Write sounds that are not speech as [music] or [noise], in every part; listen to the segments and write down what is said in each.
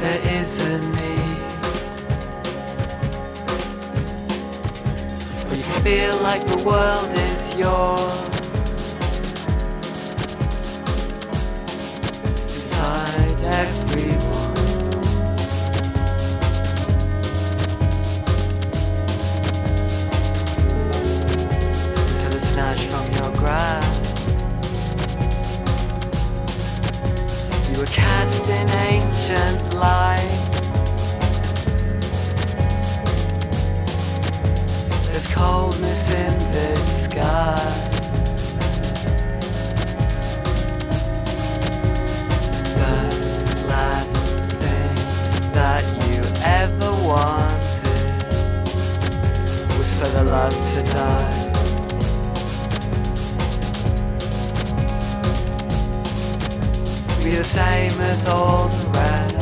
there is a need. You feel like the world is yours. Decide inside everyone. Till it's snatched from your grasp. You were cast in angel ancient light. There's coldness in this sky. The last thing that you ever wanted was for the love to die. be the same as old right.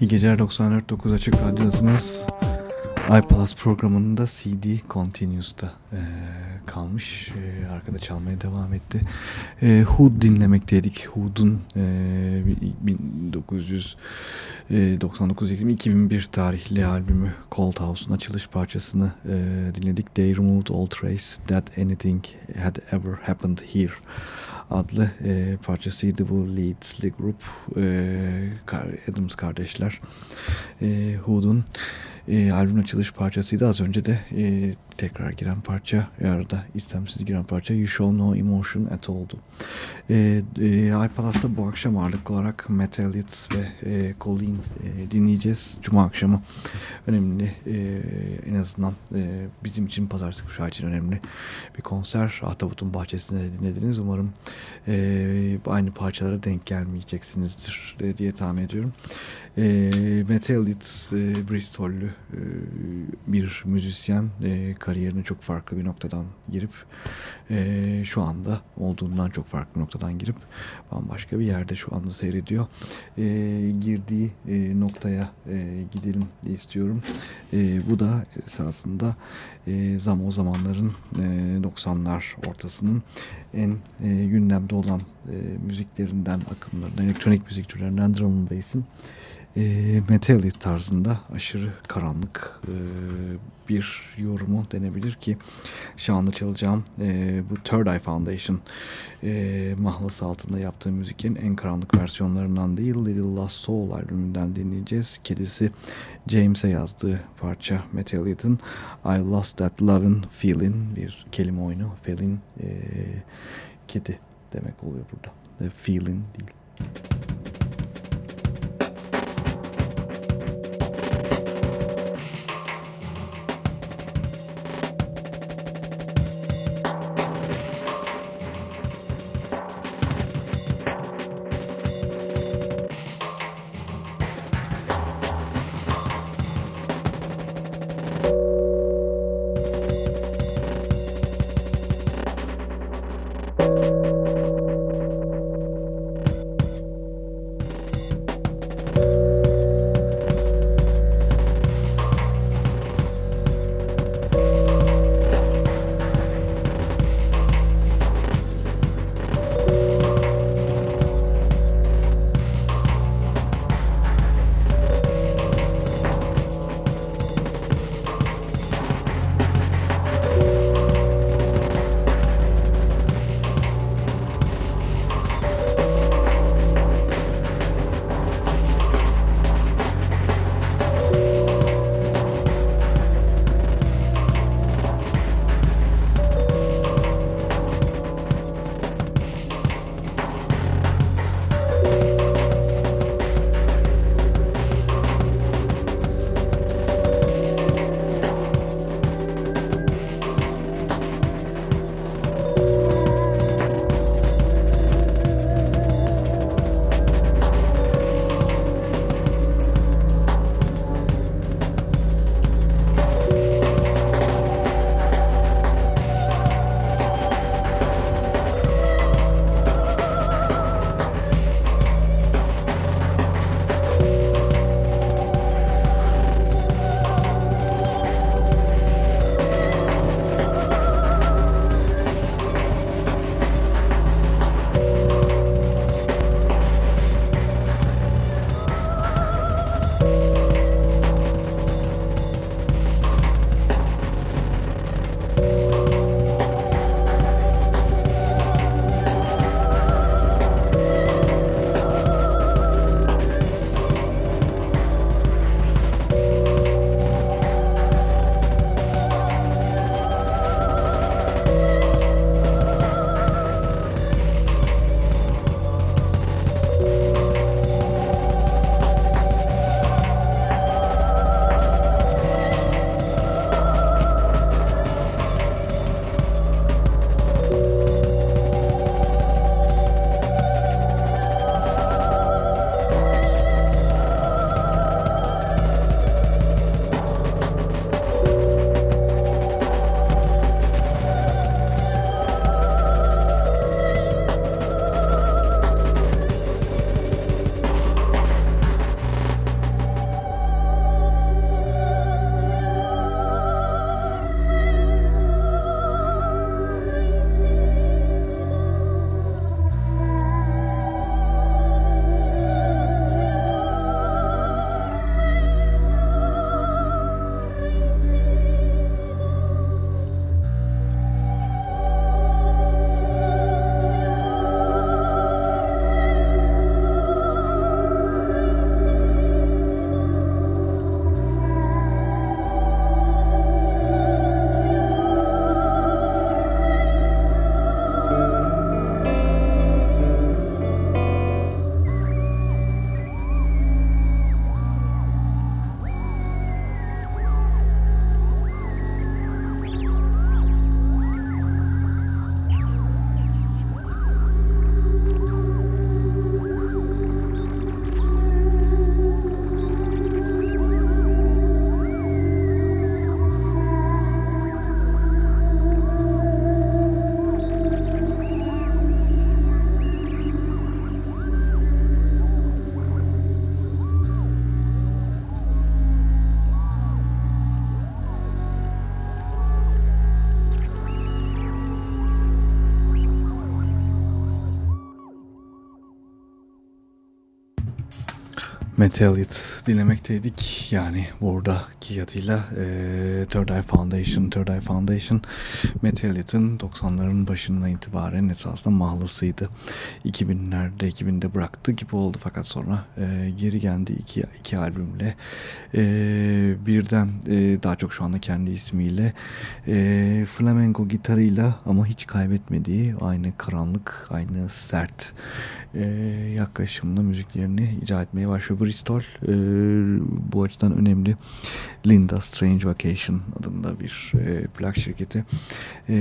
İyi geceler 94.9 Açık Radyo'dasınız. iPlus programında CD Continuous'ta e, kalmış. E, arkada çalmaya devam etti. E, Hood dinlemekteydik. Hood'un e, 1999 2001 tarihli albümü Cold House'un açılış parçasını e, dinledik. They removed all trace that anything had ever happened here adlı e, parçasıydı bu Leeds'li grup e, Adams kardeşler e, Hood'un e, albüm açılış parçasıydı. Az önce de e, tekrar giren parça arada istemsiz giren parça You Show No Emotion At All'du e, e, iPalas'ta bu akşam ağırlıklı olarak Metal Hits ve e, Colleen e, dinleyeceğiz. Cuma akşamı önemli e, en azından e, bizim için pazartesi kuşağı için önemli bir konser. Ahtapot'un bahçesinde dinlediniz. Umarım e, aynı parçalara denk gelmeyeceksinizdir e, diye tahmin ediyorum. E, Metal Hits e, Bristol'lü e, bir müzisyen e, kariyerine çok farklı bir noktadan girip e, şu anda olduğundan çok farklı noktadan girip bambaşka bir yerde şu anda seyrediyor. E, girdiği e, noktaya e, gidelim istiyorum. E, bu da esasında e, zam o zamanların e, 90'lar ortasının en e, gündemde olan e, müziklerinden, akımlarından, elektronik müzik türlerinden drum bass'in e, metal tarzında aşırı karanlık e, bir yorumu denebilir ki şu anda çalacağım e, bu Third Eye Foundation e, mahlası altında yaptığı müzikin en karanlık versiyonlarından değil Little Lost Soul albümünden dinleyeceğiz. Kedisi James'e yazdığı parça Metalhead'in I Lost That Lovin' Feeling bir kelime oyunu. Feeling e, kedi demek oluyor burada. E, feeling değil. Metallic dinlemekteydik. Yani buradaki adıyla e, Third Eye Foundation, Third Eye Foundation Metallic'in 90'ların başından itibaren esasında mahlasıydı. 2000'lerde, 2000'de bıraktı gibi oldu fakat sonra e, geri geldi iki, iki albümle. E, birden e, daha çok şu anda kendi ismiyle e, flamenco gitarıyla ama hiç kaybetmediği aynı karanlık, aynı sert e, yaklaşımla müziklerini icra etmeye başlıyor. Bristol e, bu açıdan önemli. Linda Strange Vacation adında bir e, plak şirketi e,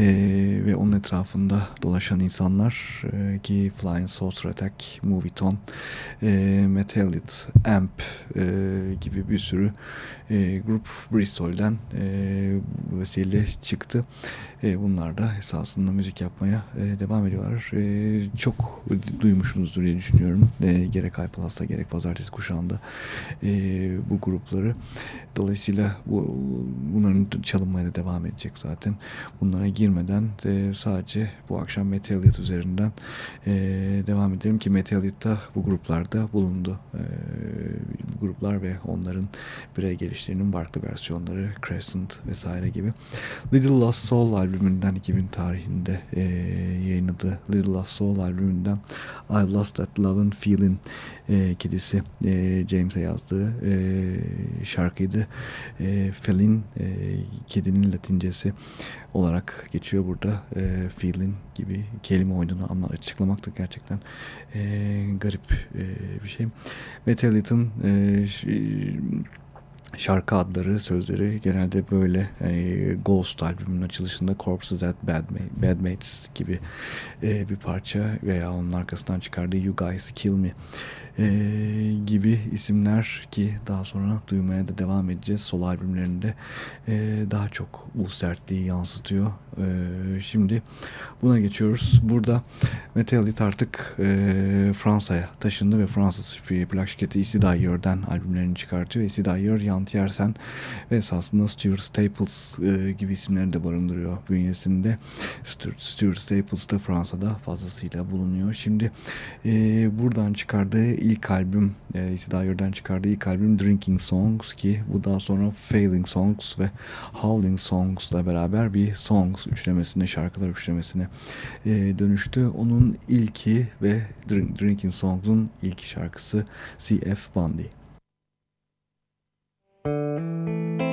ve onun etrafında dolaşan insanlar e, ki Flying Saucer Attack, Moviton, e, Metallit, Amp e, gibi bir sürü e, grup Bristol'den e, vesile çıktı. E, bunlar da esasında müzik yapmaya e, devam ediyorlar. E, çok duymuşsunuzdur diye düşünüyorum. E, gerek iPlus'ta gerek pazartesi kuşağında e, bu grupları. Dolayısıyla bu, bunların çalınmaya da devam edecek zaten. Bunlara girmeden e, sadece bu akşam Metallica üzerinden e, devam edelim ki Metallica bu gruplarda bulundu. E, gruplar ve onların birey gelişlerinin farklı versiyonları Crescent vesaire gibi. Little Lost Soul albümünden 2000 tarihinde e, yayınladığı Little Lost Soul albümünden I Lost That Lovin' Feeling e, kedisi e, James'e yazdığı e, şarkıydı. E, Felin e, kedinin latincesi olarak geçiyor burada. E, feeling gibi kelime oyununu anla, açıklamak da gerçekten e, garip e, bir şey. Metallica'nın e, şarkı adları, sözleri genelde böyle e, Ghost albümünün açılışında Corpses at Bad, Bad gibi e, bir parça veya onun arkasından çıkardığı You Guys Kill Me e, gibi isimler ki daha sonra duymaya da devam edeceğiz. Sol albümlerinde e, daha çok bu sertliği yansıtıyor. E, şimdi buna geçiyoruz. Burada Metallica artık e, Fransa'ya taşındı ve Fransız plak şirketi Dyer'den albümlerini çıkartıyor. Easy Dyer, Jan Tiersen ve esasında Stuart Staples e, gibi isimleri de barındırıyor bünyesinde. Stuart, Stuart Staples da Fransa'da fazlasıyla bulunuyor. Şimdi e, buradan çıkardığı ilk albüm, e, Dyer'den çıkardığı ilk albüm Drinking Songs ki bu daha sonra Failing Songs ve Howling Songs'la beraber bir Songs üçlemesine, şarkılar üçlemesine e, dönüştü. Onun ilki ve Drinking Songs'un ilk şarkısı C.F. Bundy. Matt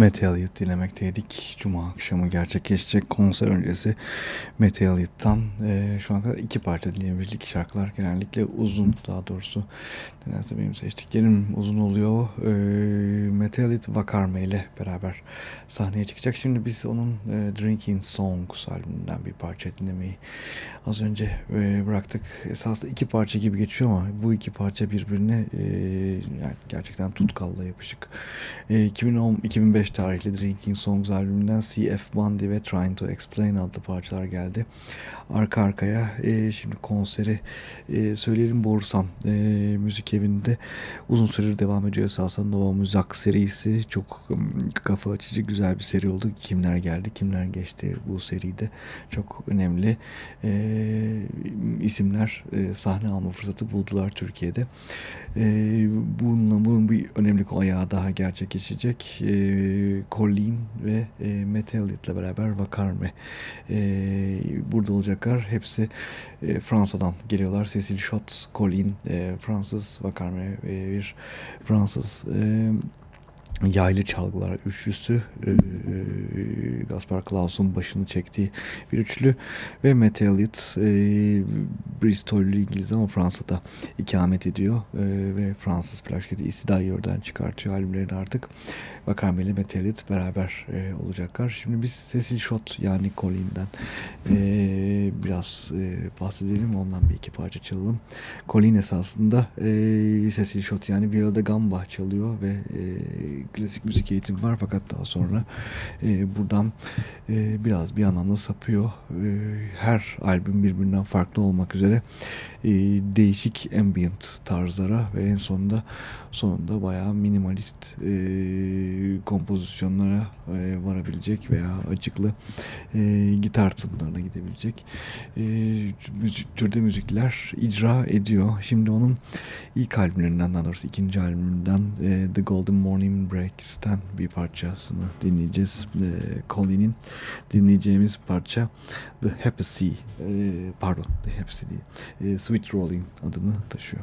Elliott dinlemekteydik. Cuma akşamı gerçekleşecek konser öncesi Elliott'tan e, şu ana kadar iki parça dinleyebildik. Şarkılar genellikle uzun daha doğrusu. Nedense benim seçtiklerim uzun oluyor. E, Matt Elliott Vakarme ile beraber sahneye çıkacak. Şimdi biz onun e, Drinking Songs albümünden bir parça dinlemeyi az önce e, bıraktık. Esasında iki parça gibi geçiyor ama bu iki parça birbirine e, yani gerçekten tutkalla yapışık. E, 2010 2005 tarihli Drinking Songs albümünden CF Bundy ve Trying to Explain adlı parçalar geldi. Arka arkaya e, şimdi konseri e, söyleyelim Borusan e, müzik evinde uzun süredir devam ediyor esasında Nova Muzak serisi çok kafa açıcı güzel bir seri oldu. Kimler geldi kimler geçti bu seride çok önemli e, isimler e, sahne alma fırsatı buldular Türkiye'de. E, bununla bunun bir önemli ayağı daha gerçekleşecek. E, Colleen ve e, Matt Elliott'la beraber Vakarme e, burada olacaklar. Hepsi e, Fransa'dan geliyorlar. Cecil Schott, Colleen e, Fransız, Vakarme e, bir Fransız e, yaylı çalgılar üçlüsü e, Gaspar Klaus'un başını çektiği bir üçlü ve Matt Elliott e, Bristol'lü İngiliz ama Fransa'da ikamet ediyor e, ve Fransız plak şirketi Isidayor'dan çıkartıyor albümlerini artık. Vakarmeli Matt Elliott beraber e, olacaklar. Şimdi biz Cecil Shot yani Colleen'den e, biraz e, bahsedelim. Ondan bir iki parça çalalım. Colleen esasında e, Cecil Shot yani Viola da Gamba çalıyor ve e, klasik müzik eğitimi var fakat daha sonra e, buradan e, biraz bir anlamda sapıyor. E, her albüm birbirinden farklı olmak üzere e, değişik ambient tarzlara ve en sonunda sonunda bayağı minimalist e, kompozisyonlara e, varabilecek veya açıklı e, gitar tınlarına gidebilecek e, müzik, türde müzikler icra ediyor. Şimdi onun ilk albümlerinden daha doğrusu ikinci albümünden e, The Golden Morning Breaks'ten bir parçasını dinleyeceğiz. E, Colleen'in dinleyeceğimiz parça The Happy Sea e, pardon The Happy Sea değil. E, Sweet Rolling adını taşıyor.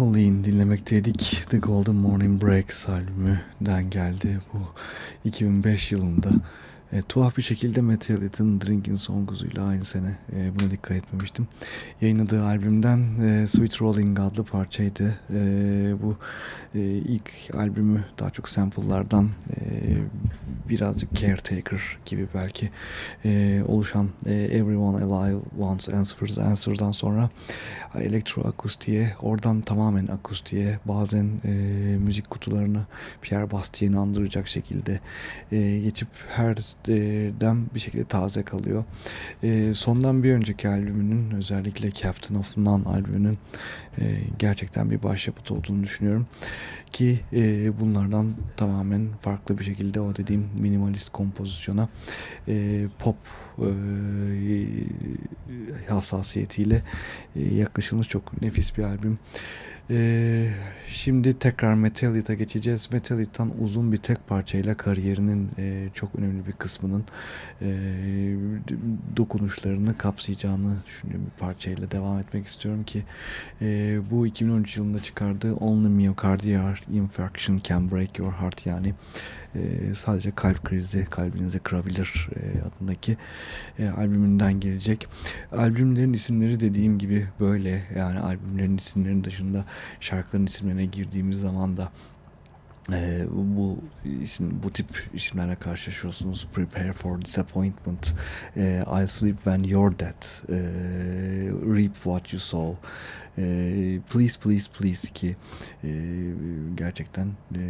Colleen dinlemekteydik. The Golden Morning Breaks albümünden geldi. Bu 2005 yılında e, tuhaf bir şekilde Metallica'nın Drinking Songs'uyla aynı sene e, buna dikkat etmemiştim. Yayınladığı albümden e, Sweet Rolling adlı parçaydı. E, bu e, ilk albümü daha çok sample'lardan e, birazcık Caretaker gibi belki e, oluşan e, Everyone Alive Wants Answers Answers'dan sonra elektroakustiğe oradan tamamen akustiğe bazen e, müzik kutularını Pierre Bastien'i andıracak şekilde e, geçip her dem bir şekilde taze kalıyor. E, sondan bir önceki albümünün özellikle Captain of None albümünün e, gerçekten bir başyapıt olduğunu düşünüyorum. Ki e, bunlardan tamamen farklı bir şekilde o dediğim minimalist kompozisyona e, pop e, hassasiyetiyle e, yaklaşılmış çok nefis bir albüm. Ee, şimdi tekrar Metallic'a geçeceğiz. Metallica'dan uzun bir tek parçayla kariyerinin e, çok önemli bir kısmının e, dokunuşlarını kapsayacağını düşündüğüm bir parçayla devam etmek istiyorum ki e, bu 2013 yılında çıkardığı Only Myocardial Infarction Can Break Your Heart yani e, sadece kalp krizi kalbinizi kırabilir e, adındaki e, albümünden gelecek. Albümlerin isimleri dediğim gibi böyle yani albümlerin isimlerinin dışında şarkıların isimlerine girdiğimiz zaman da e, bu isim bu tip isimlerle karşılaşıyorsunuz. Prepare for disappointment. E, I sleep when you're dead. E, reap what you sow. E, please please please ki e, gerçekten e,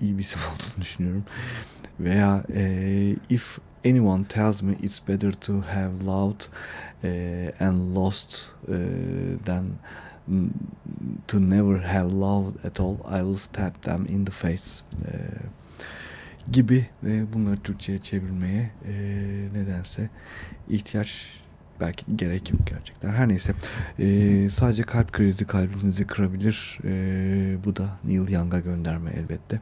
iyi bir isim [laughs] olduğunu düşünüyorum. Veya e, if anyone tells me it's better to have loved e, and lost e, than to never have loved at all I will stab them in the face e, gibi e, bunları Türkçe'ye çevirmeye e, nedense ihtiyaç belki gerek yok gerçekten. Her neyse e, sadece kalp krizi kalbinizi kırabilir. E, bu da Neil Young'a gönderme elbette.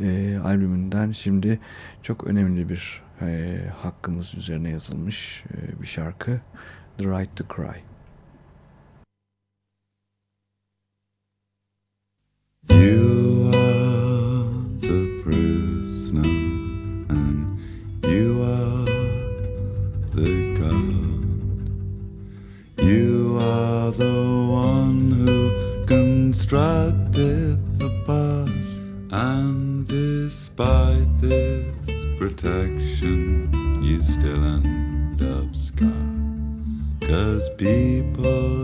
E, albümünden şimdi çok önemli bir e, hakkımız üzerine yazılmış e, bir şarkı The Right to Cry. You are the prisoner, and you are the God. You are the one who constructed the past, and despite this protection, you still end up scarred. Cause people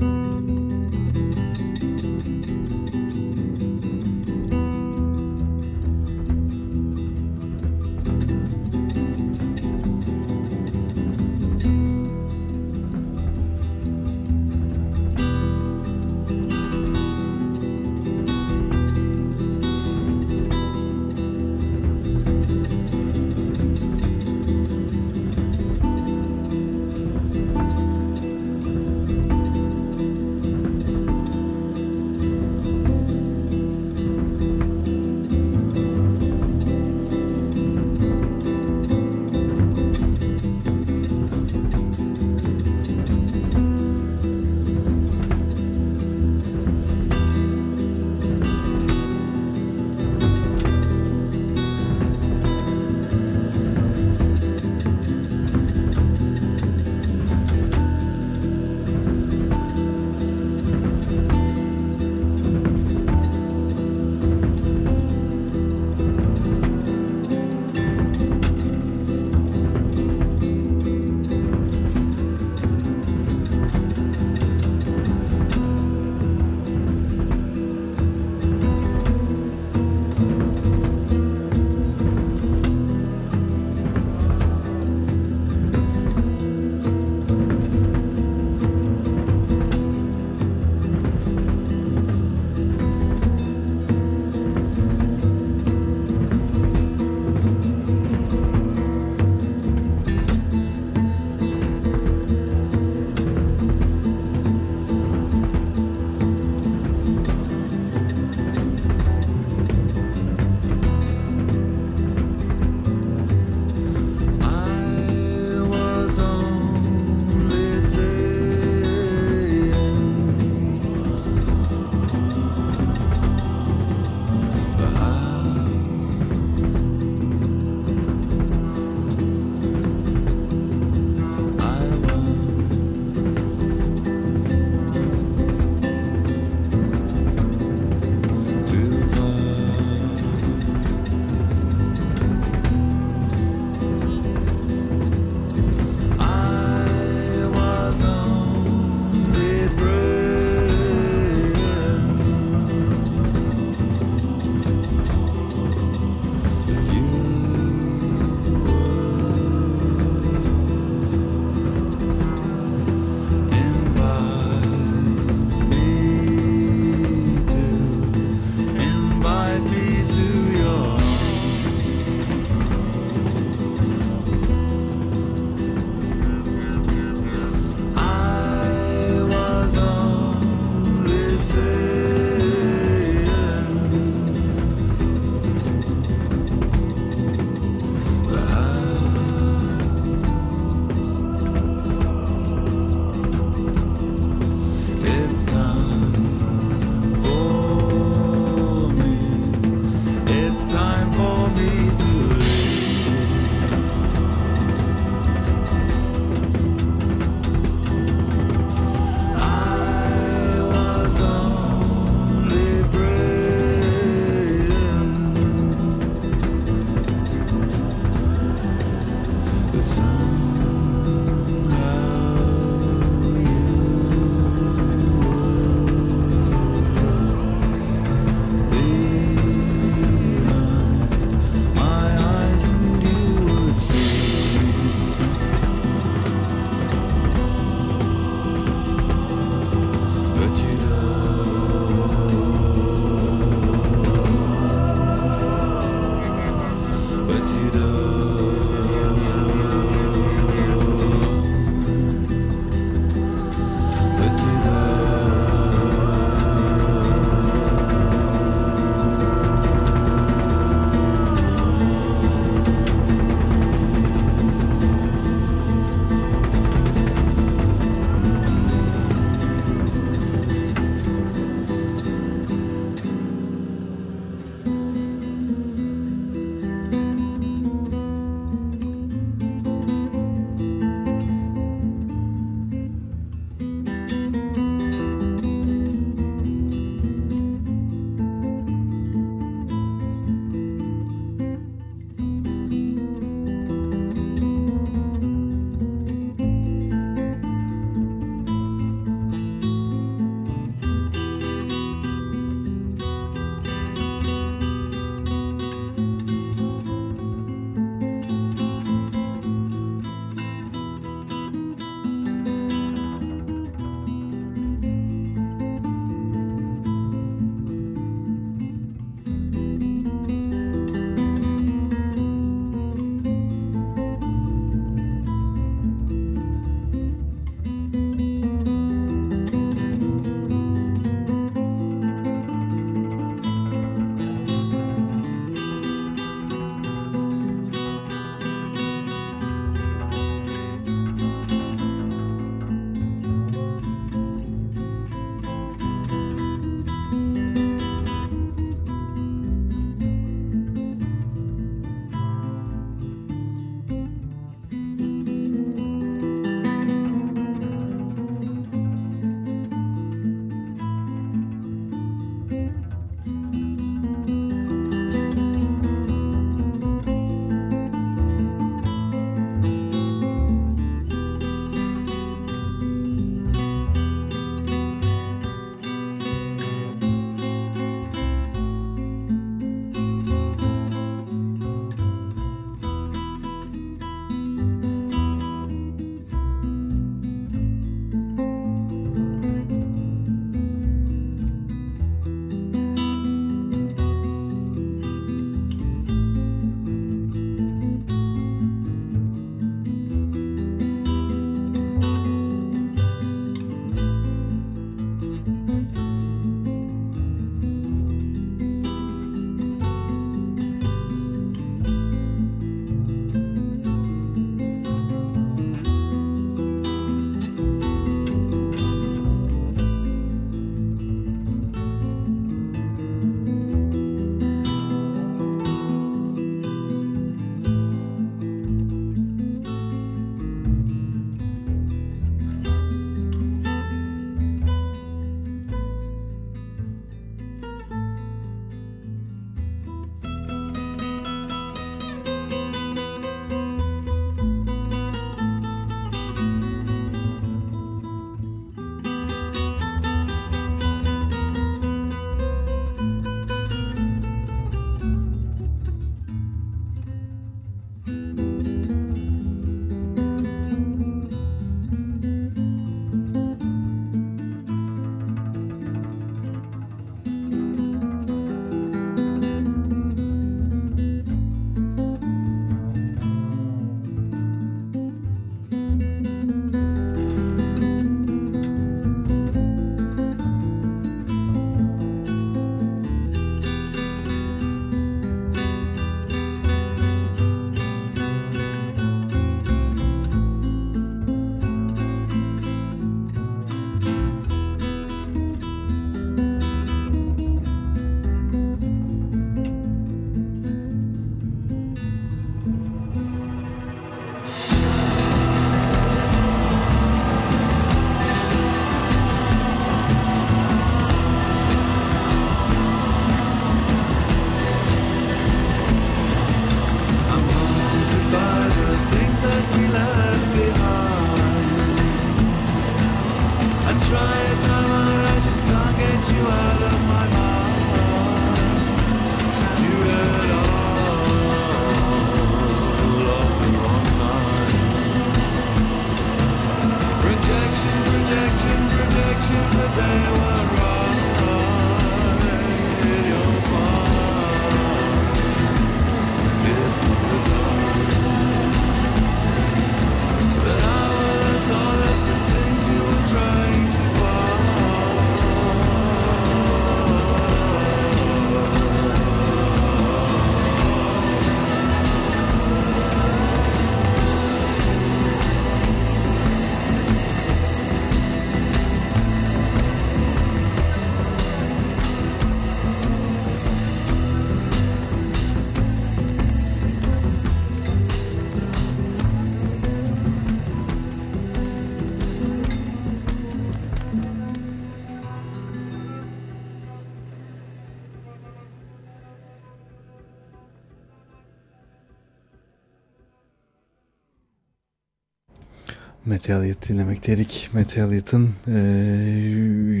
Metal Elliot dinlemekteydik. Metal Elliot'ın e,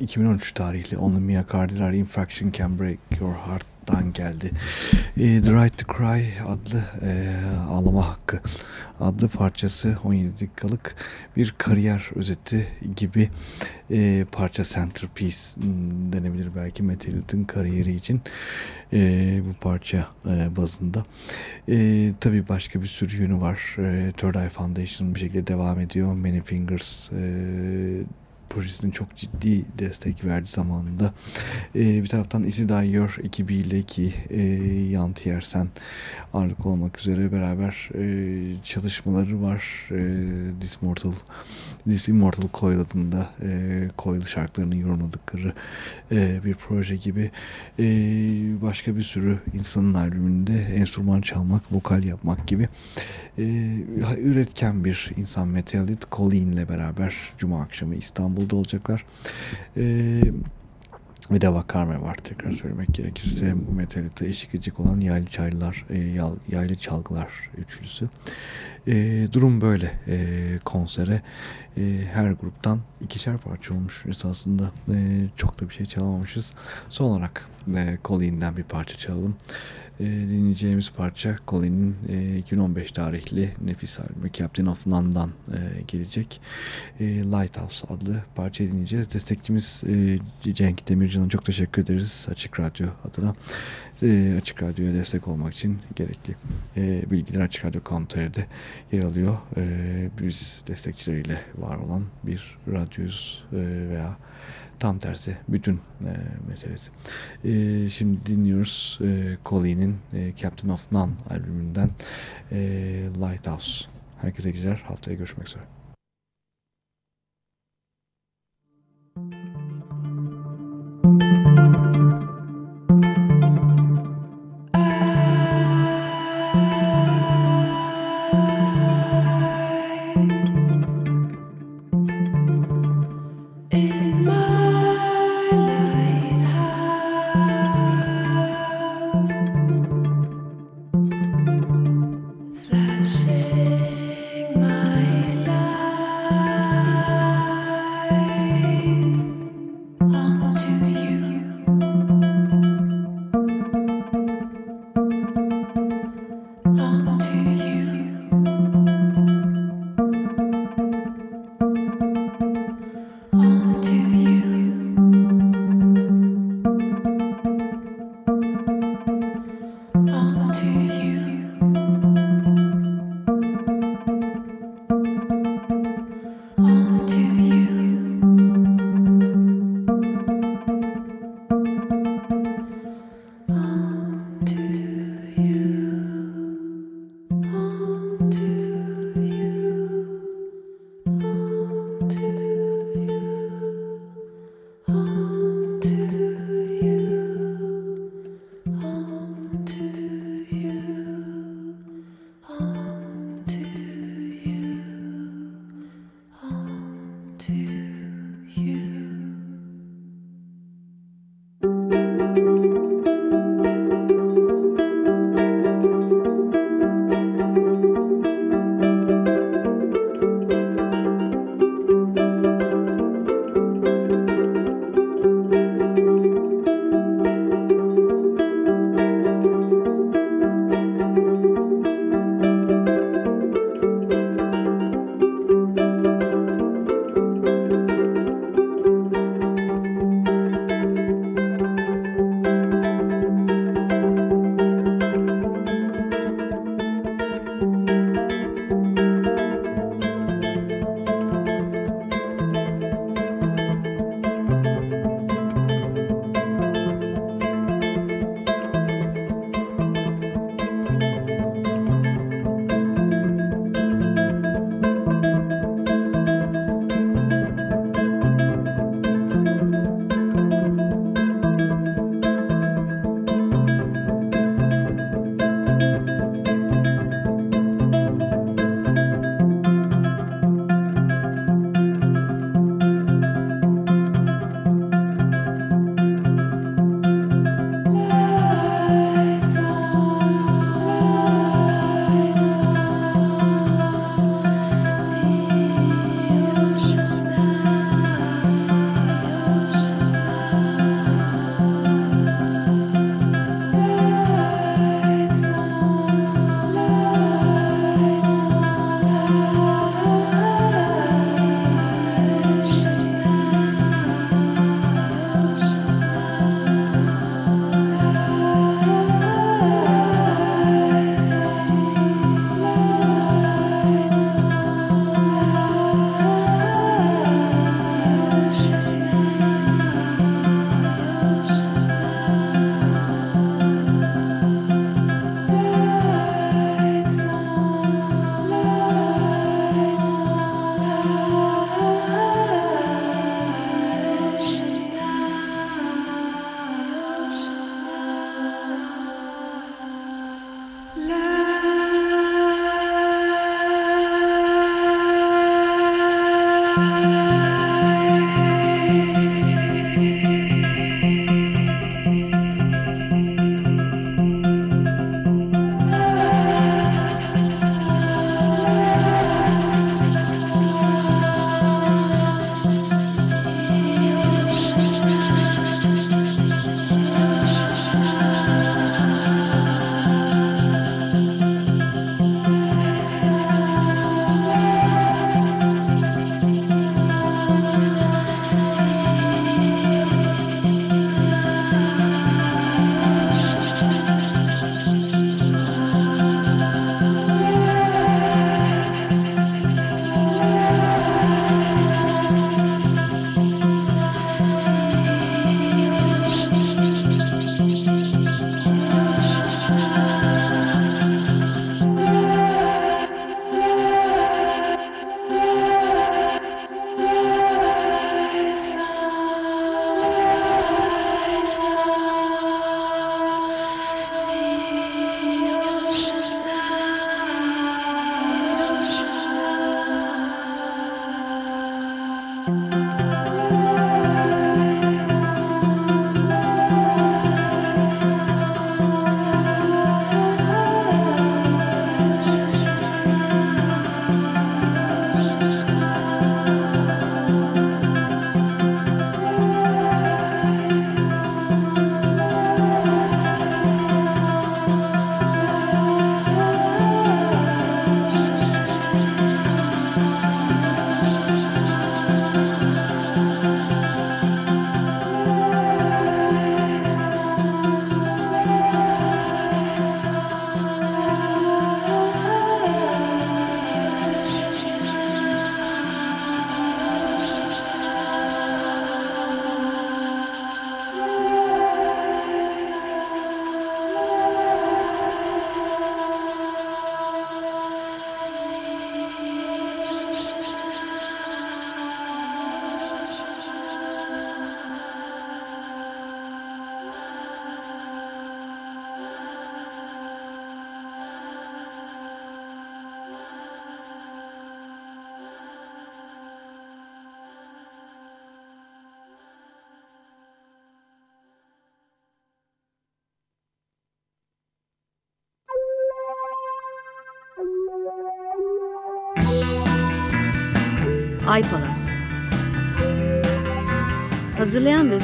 2013 tarihli Only Myocardial Infraction Can Break Your Heart'tan geldi. E, The Right to Cry adlı e, ağlama hakkı adlı parçası 17 dakikalık bir kariyer özeti gibi e, parça centerpiece denebilir belki Metal Elliot'ın kariyeri için e, bu parça e, bazında. E, tabii başka bir sürü yönü var. E, Third Eye Foundation bir şekilde devam ediyor. Many Fingers e, projesine çok ciddi destek verdi zamanında. E, bir taraftan Isi Dyer ekibiyle ki e, Yanti Yersen ağırlık olmak üzere beraber e, çalışmaları var. E, This Mortal This Immortal Coil adında e, Coil şarkılarını yorumladıkları e, bir proje gibi e, başka bir sürü insanın albümünde enstrüman çalmak, vokal yapmak gibi e, üretken bir insan Metalit Colleen ile beraber Cuma akşamı İstanbul'da olacaklar. E, bir de Vakarme var tekrar söylemek gerekirse Metalite eşlik edecek olan Yaylı Çaylılar, e, Yaylı Çalgılar üçlüsü. E, durum böyle e, konsere. E, her gruptan ikişer parça olmuş esasında. E, çok da bir şey çalamamışız. Son olarak e, Colleen'den bir parça çalalım. Dinleyeceğimiz parça Colin'in e, 2015 tarihli nefis albümü Captain of None'dan e, gelecek. E, Lighthouse adlı parçayı dinleyeceğiz. Destekçimiz e, Cenk Demircan'a çok teşekkür ederiz Açık Radyo adına. E, Açık Radyo'ya destek olmak için gerekli e, bilgiler Açık Radyo.com.tr'de yer alıyor. E, biz destekçileriyle var olan bir radyoyuz e, veya tam tersi bütün e, meselesi. E, şimdi dinliyoruz e, Colleen'in e, Captain of None albümünden e, Lighthouse. Herkese güzel haftaya görüşmek üzere.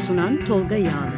Sunan Tolga Yağlı